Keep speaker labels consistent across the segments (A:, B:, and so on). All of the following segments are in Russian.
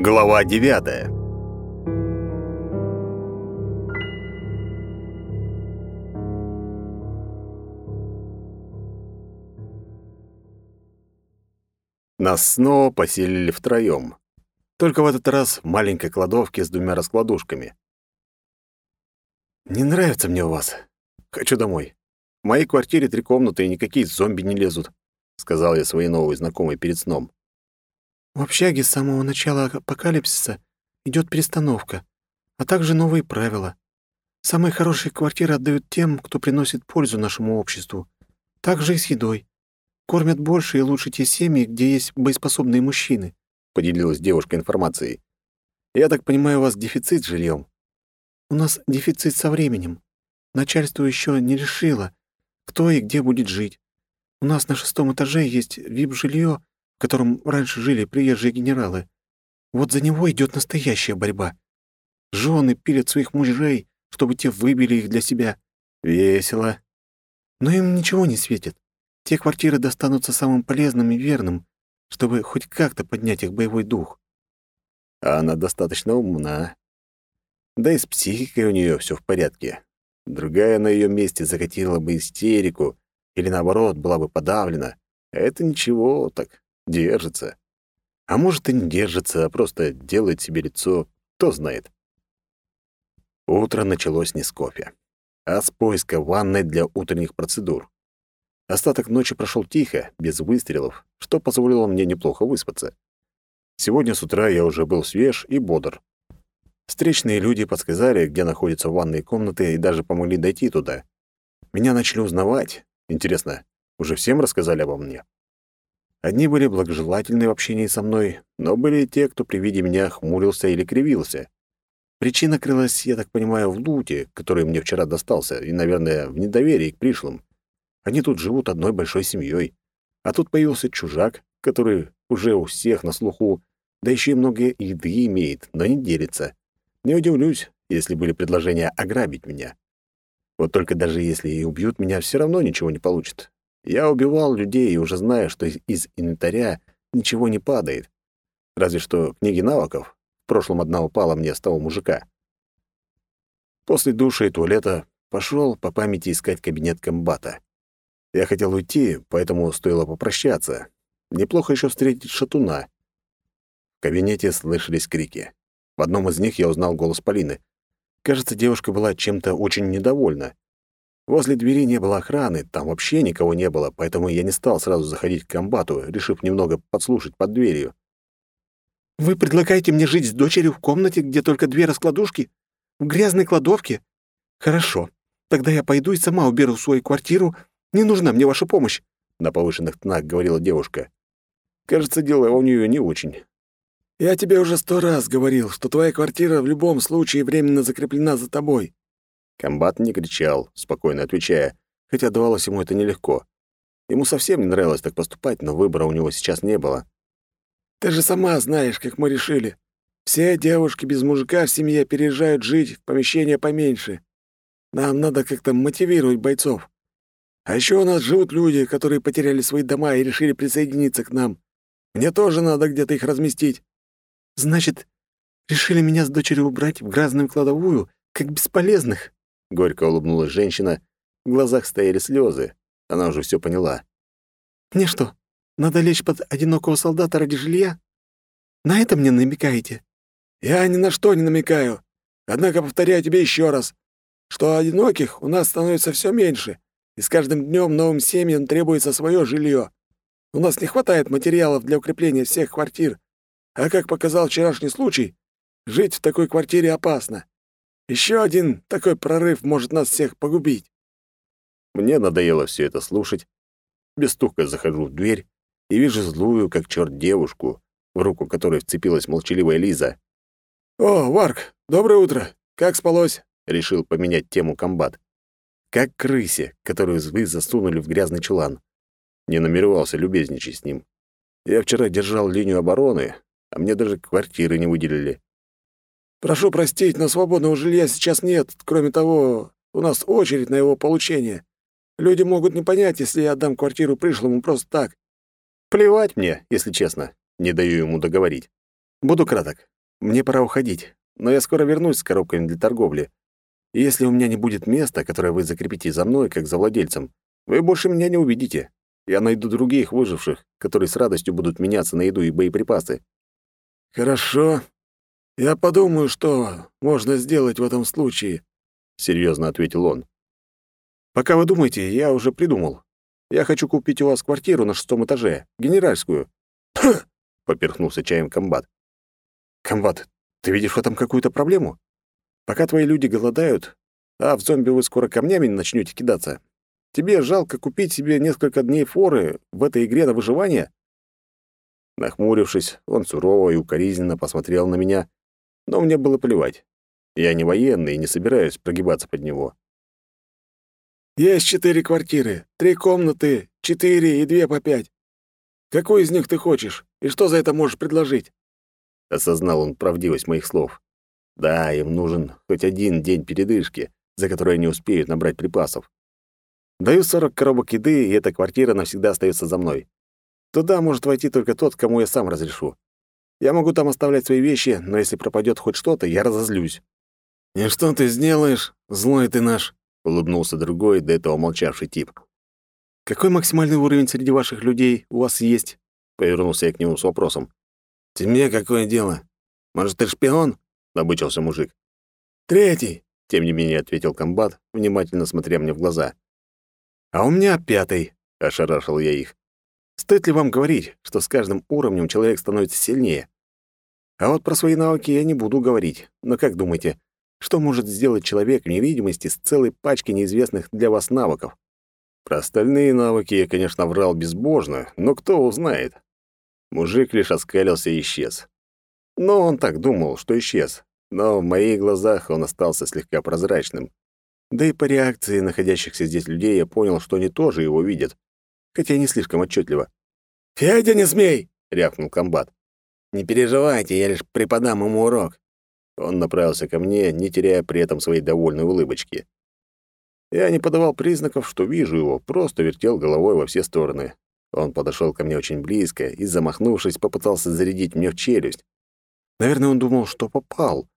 A: Глава девятая. Нас снова поселили втроём. Только в этот раз в маленькой кладовке с двумя раскладушками. «Не нравится мне у вас. Хочу домой. В моей квартире три комнаты, и никакие зомби не лезут», — сказал я своей новой знакомой перед сном.
B: В общаге с самого начала апокалипсиса идет перестановка, а также новые правила. Самые хорошие квартиры отдают тем, кто приносит пользу нашему обществу. Так же и с едой. Кормят больше и лучше те семьи, где есть боеспособные мужчины», — поделилась девушка информацией. «Я так понимаю, у вас дефицит с жильем?» «У нас дефицит со временем. Начальство еще не решило, кто и где будет жить. У нас на шестом этаже есть вип-жилье, в котором раньше жили приезжие генералы. Вот за него идет настоящая борьба. Жены пилят своих мужей, чтобы те выбили их для себя. Весело. Но им ничего не светит. Те квартиры достанутся самым полезным и верным, чтобы хоть как-то поднять их боевой дух.
A: А она достаточно умна. Да и с психикой у нее все в порядке. Другая на ее месте закатила бы истерику или, наоборот, была бы подавлена. Это ничего так. Держится. А может, и не держится, а просто делает себе лицо, кто знает. Утро началось не с кофе, а с поиска ванной для утренних процедур. Остаток ночи прошел тихо, без выстрелов, что позволило мне неплохо выспаться. Сегодня с утра я уже был свеж и бодр. Встречные люди подсказали, где находятся ванные комнаты, и даже помогли дойти туда. Меня начали узнавать. Интересно, уже всем рассказали обо мне? Одни были благожелательны в общении со мной, но были те, кто при виде меня хмурился или кривился. Причина крылась, я так понимаю, в луте, который мне вчера достался, и, наверное, в недоверии к пришлым. Они тут живут одной большой семьей. А тут появился чужак, который уже у всех на слуху, да еще и много еды имеет, но не делится. Не удивлюсь, если были предложения ограбить меня. Вот только даже если и убьют меня, все равно ничего не получат. Я убивал людей и уже знаю, что из инвентаря ничего не падает. Разве что книги навыков. В прошлом одна упала мне с того мужика. После душа и туалета пошел по памяти искать кабинет комбата. Я хотел уйти, поэтому стоило попрощаться. Неплохо еще встретить шатуна. В кабинете слышались крики. В одном из них я узнал голос Полины. Кажется, девушка была чем-то очень недовольна. Возле двери не было охраны, там вообще никого не было, поэтому я не стал сразу заходить к комбату, решив немного подслушать под дверью.
B: «Вы предлагаете мне жить с дочерью в комнате, где только две раскладушки? В грязной кладовке? Хорошо. Тогда я пойду и сама уберу свою квартиру. Не нужна мне ваша помощь», — на повышенных тонах говорила девушка.
A: Кажется, дело у нее не очень.
C: «Я тебе уже сто раз говорил, что твоя квартира в любом случае временно закреплена за тобой.
A: Комбат не кричал, спокойно отвечая, хотя давалось ему это нелегко. Ему совсем не нравилось так поступать, но выбора у него сейчас не было.
C: «Ты же сама знаешь, как мы решили. Все девушки без мужика в семье переезжают жить в помещение поменьше. Нам надо как-то мотивировать бойцов. А еще у нас живут люди, которые потеряли свои дома и решили присоединиться к нам. Мне тоже надо где-то их разместить».
B: «Значит, решили меня с дочерью убрать в грязную кладовую, как бесполезных?»
A: Горько улыбнулась женщина, в глазах стояли слезы. Она уже все поняла.
B: «Мне что, надо лечь под одинокого солдата ради жилья? На это мне намекаете?»
C: «Я ни на что не намекаю. Однако повторяю тебе еще раз, что одиноких у нас становится все меньше, и с каждым днем новым семьям требуется свое жилье. У нас не хватает материалов для укрепления всех квартир, а как показал вчерашний случай, жить в такой квартире опасно. Еще один такой прорыв может нас всех погубить.
A: Мне надоело все это слушать. Без стука захожу в дверь и вижу злую, как черт, девушку, в руку которой вцепилась молчаливая Лиза.
C: «О, Варк, доброе утро! Как спалось?»
A: — решил поменять тему комбат. Как крысе, которую вы засунули в грязный чулан. Не намеревался любезничать с ним. Я вчера держал линию обороны, а мне даже квартиры не выделили.
C: Прошу простить, но свободного жилья сейчас нет. Кроме того, у нас очередь на его получение. Люди могут не понять, если я отдам квартиру пришлому просто так.
A: Плевать мне, если честно. Не даю ему договорить. Буду краток. Мне пора уходить, но я скоро вернусь с коробками для торговли. И если у меня не будет места, которое вы закрепите за мной, как за владельцем, вы больше меня не увидите. Я найду других выживших, которые с радостью будут меняться на еду и боеприпасы.
C: Хорошо. Я подумаю, что можно сделать в этом случае, серьезно ответил он.
A: Пока вы думаете, я уже придумал. Я хочу купить у вас квартиру на шестом этаже, генеральскую. поперхнулся чаем комбат. Комбат, ты видишь в этом какую-то проблему? Пока твои люди голодают, а в зомби вы скоро камнями начнете кидаться, тебе жалко купить себе несколько дней форы в этой игре на выживание? Нахмурившись, он сурово и укоризненно посмотрел на меня, но мне было плевать. Я не военный и не собираюсь прогибаться под него.
C: «Есть четыре квартиры, три комнаты, четыре и две по пять. Какую из них ты хочешь, и что за это можешь предложить?»
A: Осознал он правдивость моих слов. Да, им нужен хоть один день передышки, за который они успеют набрать припасов. Даю 40 коробок еды, и эта квартира навсегда остается за мной. Туда может войти только тот, кому я сам разрешу. Я могу там оставлять свои вещи, но если пропадет хоть что-то, я разозлюсь.
C: «И что ты сделаешь, злой ты наш?»
A: — улыбнулся другой, до этого молчавший тип. «Какой максимальный уровень среди ваших людей у вас есть?» — повернулся я к нему с вопросом.
C: «Тебе какое дело? Может, ты шпион?» — набычился мужик.
A: «Третий», — тем не менее ответил комбат, внимательно смотря мне в глаза. «А у меня пятый», — ошарашил я их. Стоит ли вам говорить, что с каждым уровнем человек становится сильнее? А вот про свои навыки я не буду говорить. Но как думаете, что может сделать человек в невидимости с целой пачкой неизвестных для вас навыков? Про остальные навыки я, конечно, врал безбожно, но кто узнает? Мужик лишь оскалился и исчез. Но он так думал, что исчез. Но в моих глазах он остался слегка прозрачным. Да и по реакции находящихся здесь людей я понял, что они тоже его видят хотя и не слишком отчетливо.
C: «Федя, не смей!»
A: — рявкнул комбат. «Не переживайте, я лишь преподам ему урок». Он направился ко мне, не теряя при этом своей довольной улыбочки. Я не подавал признаков, что вижу его, просто вертел головой во все стороны. Он подошел ко мне очень близко и, замахнувшись, попытался зарядить мне в челюсть. Наверное, он думал, что попал,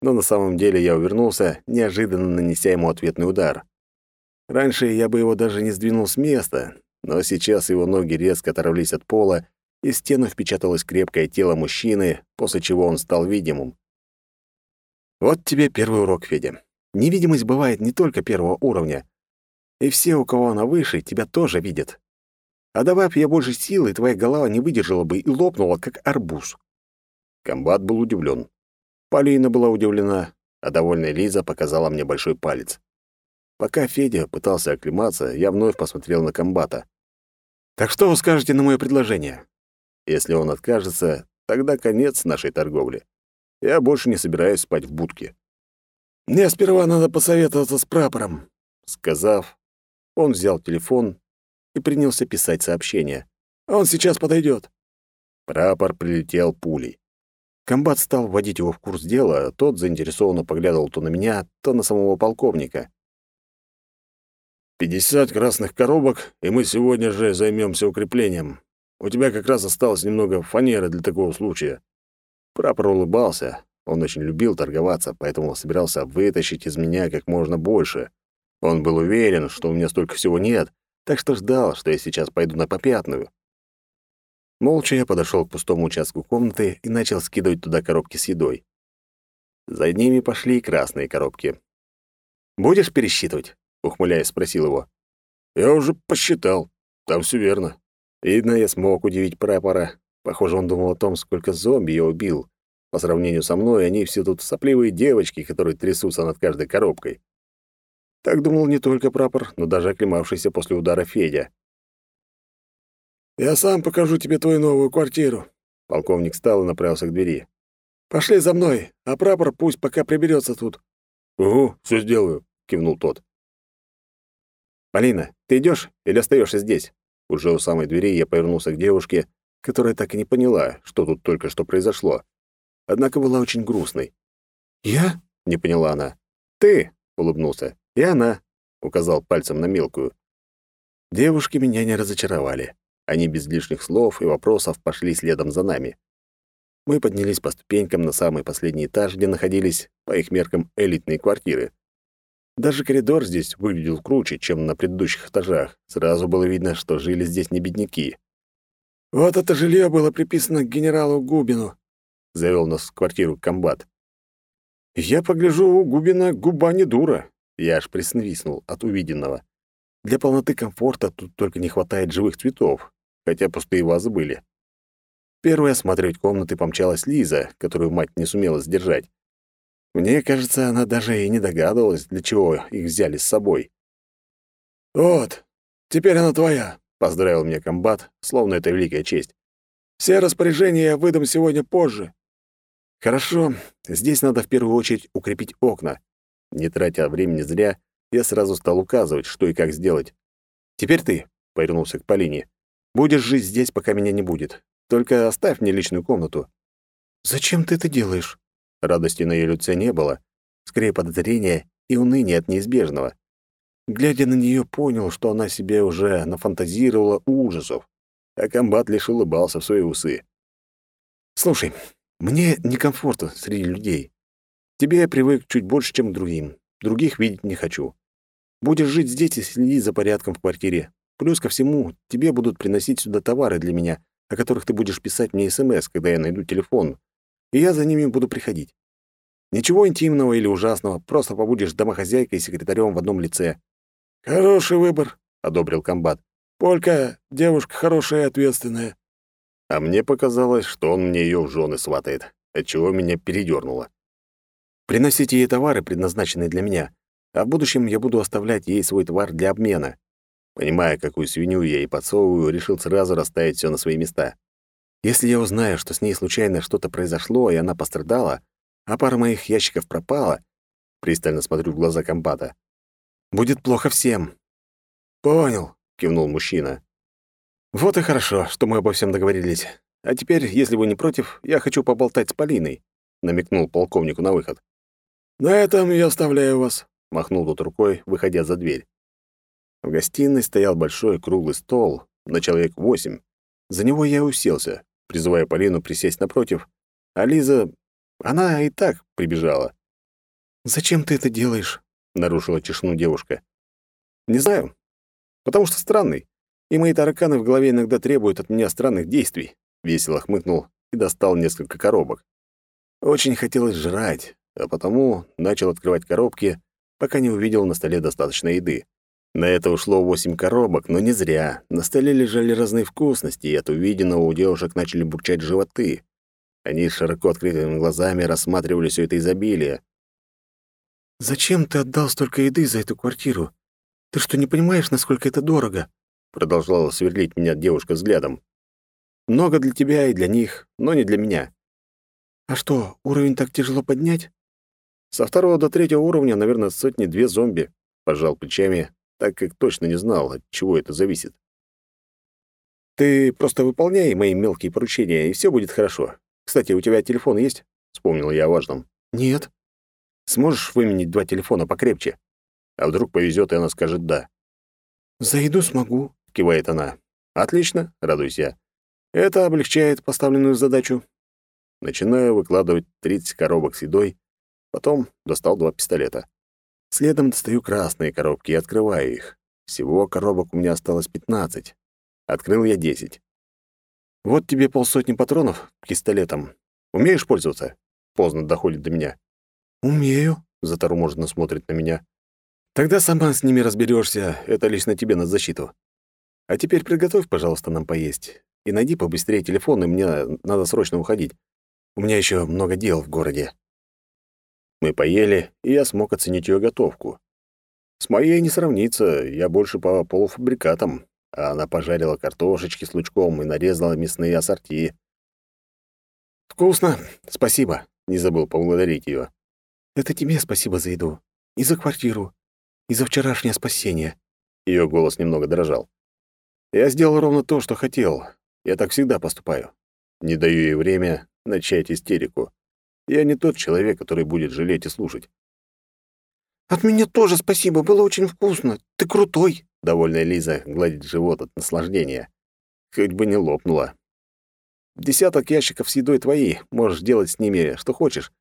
A: но на самом деле я увернулся, неожиданно нанеся ему ответный удар. Раньше я бы его даже не сдвинул с места, но сейчас его ноги резко оторвались от пола, и стену впечаталось крепкое тело мужчины, после чего он стал видимым. Вот тебе первый урок, Федя. Невидимость бывает не только первого уровня. И все, у кого она выше, тебя тоже видят. А добавь я больше силы, твоя голова не выдержала бы и лопнула, как арбуз. Комбат был удивлен. Полина была удивлена, а довольная Лиза показала мне большой палец. Пока Федя пытался оклематься, я вновь посмотрел на комбата. «Так что вы скажете на мое предложение?» Если он откажется, тогда конец нашей торговли. Я больше не собираюсь спать в будке.
C: «Мне сперва надо посоветоваться с прапором», —
A: сказав, он взял телефон и принялся писать сообщение.
C: «Он сейчас подойдет.
A: Прапор прилетел пулей. Комбат стал вводить его в курс дела, тот заинтересованно поглядывал то на меня, то на самого полковника. «Пятьдесят красных коробок, и мы сегодня же займемся укреплением. У тебя как раз осталось немного фанеры для такого случая». Прапор улыбался. Он очень любил торговаться, поэтому собирался вытащить из меня как можно больше. Он был уверен, что у меня столько всего нет, так что ждал, что я сейчас пойду на попятную. Молча я подошел к пустому участку комнаты и начал скидывать туда коробки с едой. За ними пошли красные коробки. «Будешь пересчитывать?» — ухмыляясь, спросил его. «Я уже посчитал. Там все верно». Видно, я смог удивить прапора. Похоже, он думал о том, сколько зомби я убил. По сравнению со мной, они все тут сопливые девочки, которые трясутся над каждой коробкой. Так думал не только прапор, но даже оклемавшийся после удара Федя.
C: «Я сам покажу тебе твою новую квартиру».
A: Полковник встал и направился к двери.
C: «Пошли за мной, а прапор пусть пока приберется тут».
A: «Угу, все сделаю», — кивнул тот. «Полина, ты идешь или остаешься здесь?» Уже у самой двери я повернулся к девушке, которая так и не поняла, что тут только что произошло. Однако была очень грустной.
C: «Я?»
A: — не поняла она. «Ты!» — улыбнулся. «И она!» — указал пальцем на мелкую. Девушки меня не разочаровали. Они без лишних слов и вопросов пошли следом за нами. Мы поднялись по ступенькам на самый последний этаж, где находились, по их меркам, элитные квартиры. Даже коридор здесь выглядел круче, чем на предыдущих этажах. Сразу было видно, что жили здесь не бедняки.
C: «Вот это жилье было приписано к генералу Губину», — завел нас в квартиру комбат.
A: «Я погляжу, у Губина губа не дура». Я аж присвистнул от увиденного. Для полноты комфорта тут только не хватает живых цветов, хотя пустые вазы были. Первой осматривать комнаты помчалась Лиза, которую мать не сумела сдержать. Мне кажется, она даже и не догадывалась, для чего их взяли с собой.
C: «Вот, теперь она твоя», —
A: поздравил меня комбат, словно это великая честь.
C: «Все распоряжения я выдам сегодня позже».
A: «Хорошо, здесь надо в первую очередь укрепить окна». Не тратя времени зря, я сразу стал указывать, что и как сделать. «Теперь ты», — повернулся к Полине, — «будешь жить здесь, пока меня не будет. Только оставь мне личную комнату».
B: «Зачем ты это делаешь?»
A: Радости на ее лице не было, скорее подозрения и уныние от неизбежного. Глядя на нее, понял, что она себе уже нафантазировала ужасов, а комбат лишь улыбался в свои усы. «Слушай, мне некомфортно среди людей. Тебе я привык чуть больше, чем к другим. Других видеть не хочу. Будешь жить здесь и следить за порядком в квартире. Плюс ко всему, тебе будут приносить сюда товары для меня, о которых ты будешь писать мне СМС, когда я найду телефон, и я за ними буду приходить. Ничего интимного или ужасного, просто побудешь домохозяйкой и секретарем в одном лице».
C: «Хороший выбор», —
A: одобрил комбат.
C: «Полька — девушка хорошая и ответственная».
A: А мне показалось, что он мне ее в жены сватает, отчего меня передернуло. Приносите ей товары, предназначенные для меня, а в будущем я буду оставлять ей свой товар для обмена. Понимая, какую свинью я ей подсовываю, решил сразу расставить все на свои места. Если я узнаю, что с ней случайно что-то произошло, и она пострадала, а пара моих ящиков пропала, пристально смотрю в глаза комбата, будет плохо всем.
C: «Понял», —
A: кивнул мужчина. «Вот и хорошо, что мы обо всем договорились. А теперь, если вы не против, я хочу поболтать с Полиной», — намекнул полковнику на выход.
C: «На этом я оставляю вас», —
A: махнул тут рукой, выходя за дверь. В гостиной стоял большой круглый стол на человек восемь. За него я уселся, призывая Полину присесть напротив, а Лиза... Она и так прибежала.
B: «Зачем ты это делаешь?»
A: — нарушила тишину девушка. «Не знаю. Потому что странный. И мои тараканы в голове иногда требуют от меня странных действий», — весело хмыкнул и достал несколько коробок. Очень хотелось жрать, а потому начал открывать коробки, пока не увидел на столе достаточно еды. На это ушло восемь коробок, но не зря. На столе лежали разные вкусности, и от увиденного у девушек начали бурчать животы. Они широко открытыми глазами рассматривали все это изобилие.
B: «Зачем ты отдал столько еды за эту квартиру? Ты что, не понимаешь, насколько это дорого?»
A: Продолжала сверлить меня девушка взглядом. «Много для тебя и для них, но не для меня».
B: «А что, уровень так тяжело поднять?»
A: «Со второго до третьего уровня, наверное, сотни-две зомби», — пожал плечами, так как точно не знал, от чего это зависит. «Ты просто выполняй мои мелкие поручения, и все будет хорошо. Кстати, у тебя телефон есть?» — вспомнил я о важном.
B: «Нет».
A: «Сможешь выменить два телефона покрепче? А вдруг повезет, и она скажет «да».
B: «За еду смогу», —
A: кивает она. «Отлично», — радуюсь я. «Это облегчает поставленную задачу». Начинаю выкладывать 30 коробок с едой, потом достал два пистолета. Следом достаю красные коробки и открываю их. Всего коробок у меня осталось 15. Открыл я 10. Вот тебе полсотни патронов к пистолетам. Умеешь пользоваться? Поздно доходит до меня.
B: Умею,
A: заторможенно смотрит на меня. Тогда сама с ними разберешься. Это лично тебе на защиту. А теперь приготовь, пожалуйста, нам поесть. И найди побыстрее телефон, и мне надо срочно уходить. У меня еще много дел в городе. Мы поели, и я смог оценить ее готовку. С моей не сравнится, я больше по полуфабрикатам, а она пожарила картошечки с лучком и нарезала мясные ассорти. «Вкусно, спасибо», — не забыл поблагодарить ее.
B: «Это тебе спасибо за еду. И за квартиру. И за вчерашнее спасение».
A: Ее голос немного дрожал. «Я сделал ровно то, что хотел. Я так всегда поступаю. Не даю ей время начать истерику. Я не тот человек, который будет жалеть и слушать.
B: «От меня тоже спасибо, было очень вкусно. Ты крутой!»
A: Довольная Лиза гладит живот от наслаждения. Хоть бы не лопнула. Десяток ящиков с едой твои, можешь делать с ними что хочешь,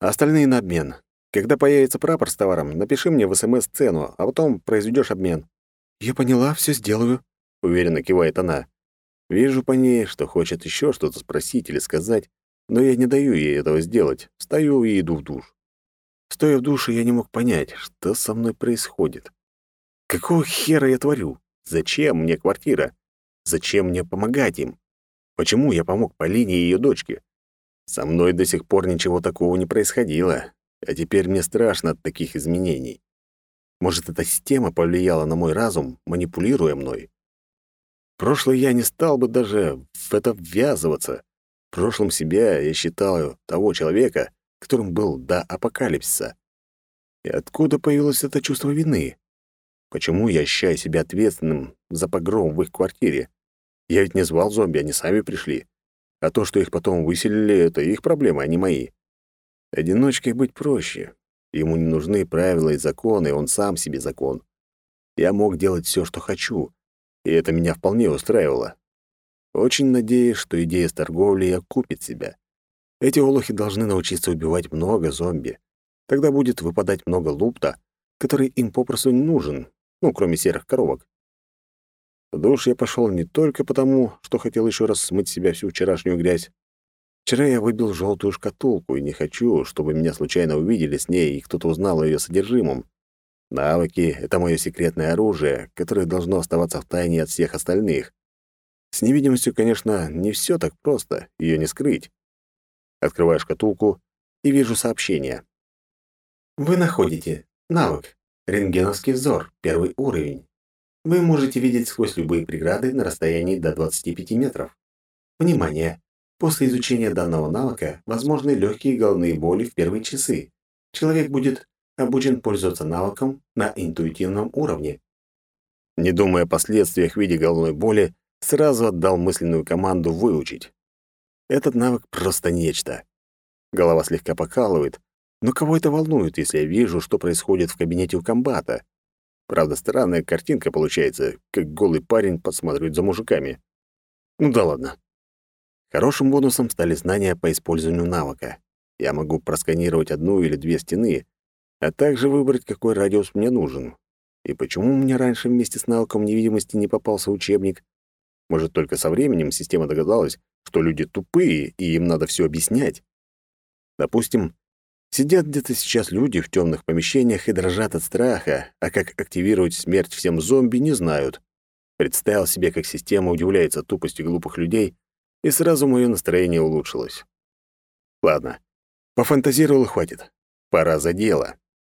A: а остальные на обмен. Когда появится прапор с товаром, напиши мне в СМС цену, а потом произведешь обмен».
B: «Я поняла, все сделаю», —
A: уверенно кивает она. Вижу по ней, что хочет еще что-то спросить или сказать, но я не даю ей этого сделать. Встаю и иду в душ. Стоя в душе, я не мог понять, что со мной происходит. Какого хера я творю? Зачем мне квартира? Зачем мне помогать им? Почему я помог Полине и ее дочке? Со мной до сих пор ничего такого не происходило, а теперь мне страшно от таких изменений. Может, эта система повлияла на мой разум, манипулируя мной? Прошлое я не стал бы даже в это ввязываться. В прошлом себя я считал того человека, которым был до апокалипсиса. И откуда появилось это чувство вины? Почему я ощущаю себя ответственным за погром в их квартире? Я ведь не звал зомби, они сами пришли. А то, что их потом выселили, это их проблемы, а не мои. Одиночкой быть проще. Ему не нужны правила и законы, он сам себе закон. Я мог делать все, что хочу, и это меня вполне устраивало. Очень надеюсь, что идея с торговлей окупит себя. Эти олухи должны научиться убивать много зомби. Тогда будет выпадать много лупта, который им попросту не нужен, ну, кроме серых коробок. В душ я пошел не только потому, что хотел еще раз смыть себя всю вчерашнюю грязь. Вчера я выбил желтую шкатулку, и не хочу, чтобы меня случайно увидели с ней, и кто-то узнал о ее содержимом. Навыки — это мое секретное оружие, которое должно оставаться в тайне от всех остальных. С невидимостью, конечно, не все так просто, ее не скрыть. Открываю шкатулку и вижу сообщение.
D: Вы находите навык «Рентгеновский взор», первый уровень. Вы можете видеть сквозь любые преграды на расстоянии до 25 метров. Внимание! После изучения данного навыка возможны легкие головные боли в первые часы. Человек будет обучен пользоваться навыком на интуитивном уровне.
A: Не думая о последствиях в виде головной боли, сразу отдал мысленную команду выучить. Этот навык просто нечто. Голова слегка покалывает, но кого это волнует, если я вижу, что происходит в кабинете у комбата? Правда, странная картинка получается, как голый парень подсматривает за мужиками. Ну да ладно. Хорошим бонусом стали знания по использованию навыка. Я могу просканировать одну или две стены, а также выбрать, какой радиус мне нужен. И почему мне раньше вместе с навыком невидимости не попался учебник? Может, только со временем система догадалась, что люди тупые, и им надо все объяснять? Допустим, сидят где-то сейчас люди в темных помещениях и дрожат от страха, а как активировать смерть всем зомби, не знают. Представил себе, как система удивляется тупости глупых людей, и сразу мое настроение улучшилось. Ладно, пофантазировал хватит. Пора за дело.